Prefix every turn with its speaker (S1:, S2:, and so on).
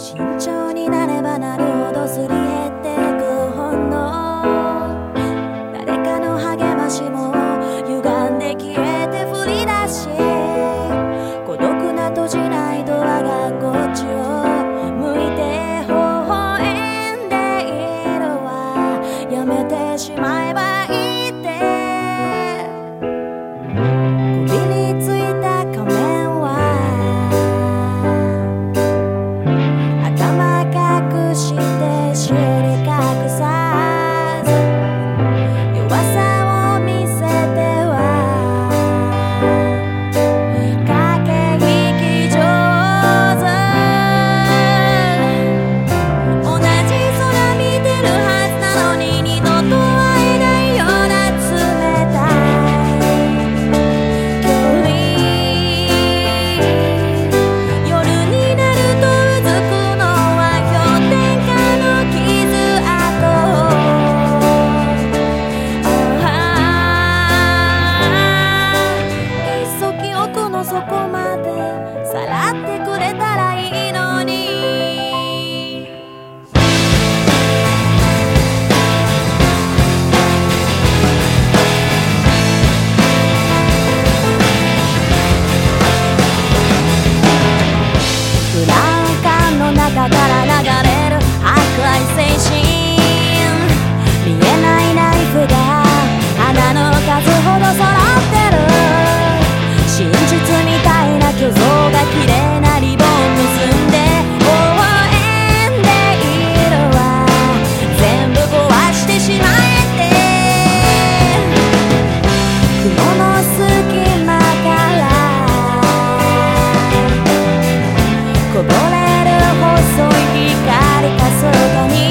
S1: 慎重になればなるほどすりれたらいいの細い光かすに